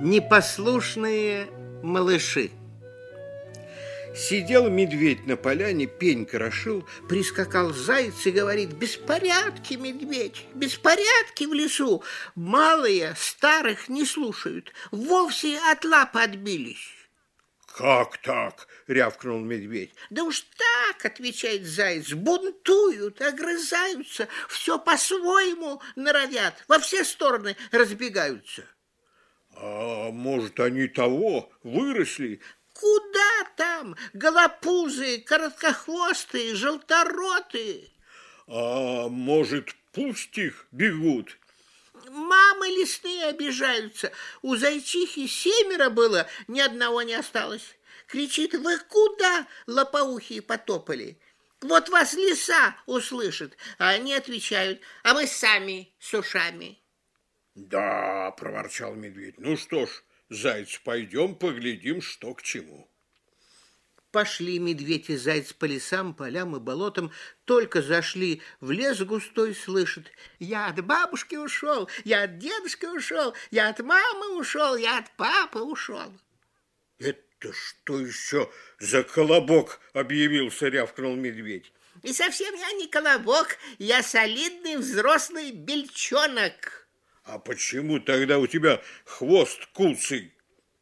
Непослушные малыши. Сидел медведь на поляне, пень крошил, прискакал заяц и говорит, «Беспорядки, медведь, беспорядки в лесу, малые старых не слушают, вовсе от лап отбились». «Как так?» — рявкнул медведь. «Да уж так!» — отвечает заяц. «Бунтуют, огрызаются, все по-своему норовят, во все стороны разбегаются». А может, они того выросли? Куда там? Голопузые, короткохвостые, желторотые. А может, пусть их бегут? Мамы лесные обижаются. У зайчихи семеро было, ни одного не осталось. Кричит, вы куда, лопоухие, потопали? Вот вас лиса услышит. А они отвечают, а мы сами с ушами. Да, проворчал медведь. Ну что ж, заяц, пойдем поглядим, что к чему. Пошли медведь и заяц по лесам, полям и болотам, только зашли в лес густой, слышит. Я от бабушки ушел, я от дедушки ушел, я от мамы ушел, я от папы ушел. Это что еще за колобок, объявился, рявкнул медведь. И совсем я не колобок, я солидный взрослый бельчонок. А почему тогда у тебя хвост куцый?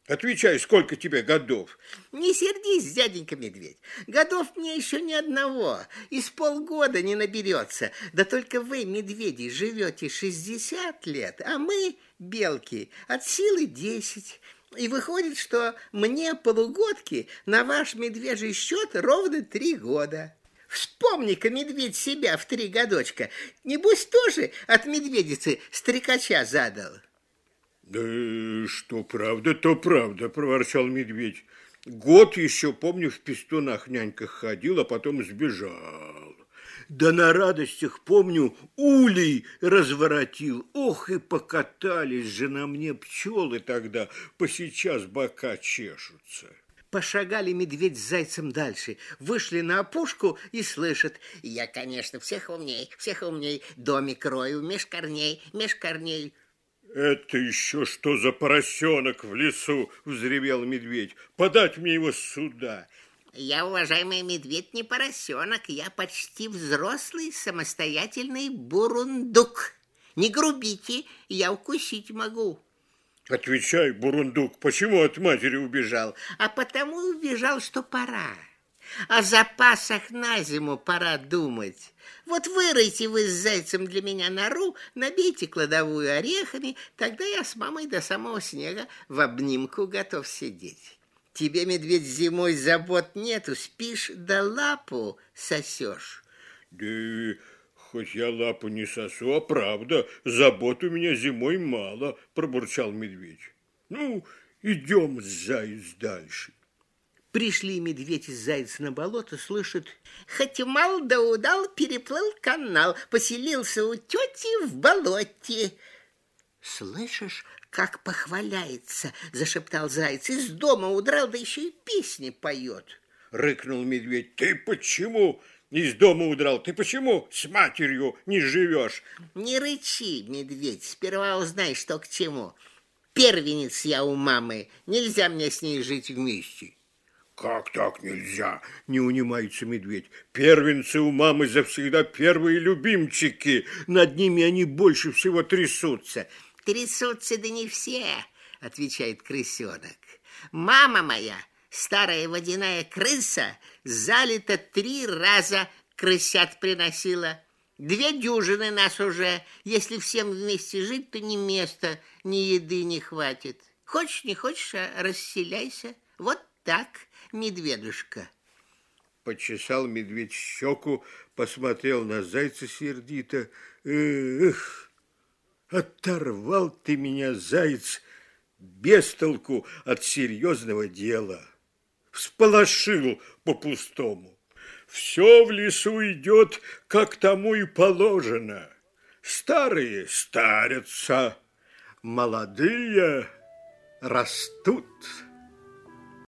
Отвечай, сколько тебе годов? Не сердись, дяденька медведь. Годов мне еще ни одного. Из полгода не наберется. Да только вы, медведи, живете 60 лет, а мы, белки, от силы 10. И выходит, что мне полугодки на ваш медвежий счет ровно три года. Вспомни-ка, медведь, себя в три годочка. Небось, тоже от медведицы стрекача задал. Да что правда, то правда, проворчал медведь. Год еще, помню, в пестунах няньках ходил, а потом сбежал. Да на радостях, помню, улей разворотил. Ох, и покатались же на мне пчелы тогда, по сейчас бока чешутся. Пошагали медведь с зайцем дальше, вышли на опушку и слышат. Я, конечно, всех умней, всех умней, домик рою, меж корней, меж корней. Это еще что за поросенок в лесу, взревел медведь. Подать мне его сюда. Я, уважаемый медведь, не поросенок, я почти взрослый самостоятельный бурундук. Не грубите, я укусить могу. Отвечай, бурундук, почему от матери убежал? А потому убежал, что пора. О запасах на зиму пора думать. Вот выройте вы с зайцем для меня нору, набейте кладовую орехами, тогда я с мамой до самого снега в обнимку готов сидеть. Тебе, медведь, зимой забот нету, спишь да лапу сосешь. Да Хоть я лапу не сосу, а правда, забот у меня зимой мало, пробурчал медведь. Ну, идем, заяц, дальше. Пришли медведь и заяц на болото, слышат, хоть мал да удал, переплыл канал, поселился у тети в болоте. Слышишь, как похваляется, зашептал заяц, из дома удрал, да еще и песни поет. Рыкнул медведь, ты почему из дома удрал. Ты почему с матерью не живешь? Не рычи, медведь, сперва узнай, что к чему. Первенец я у мамы, нельзя мне с ней жить вместе. Как так нельзя? Не унимается медведь. Первенцы у мамы завсегда первые любимчики. Над ними они больше всего трясутся. Трясутся да не все, отвечает крысенок. Мама моя старая водяная крыса залито три раза крысят приносила. Две дюжины нас уже. Если всем вместе жить, то ни места, ни еды не хватит. Хочешь, не хочешь, а расселяйся. Вот так, медведушка. Почесал медведь щеку, посмотрел на зайца сердито. Эх, оторвал ты меня, заяц, без толку от серьезного дела всполошил по-пустому. Все в лесу идет, как тому и положено. Старые старятся, молодые растут.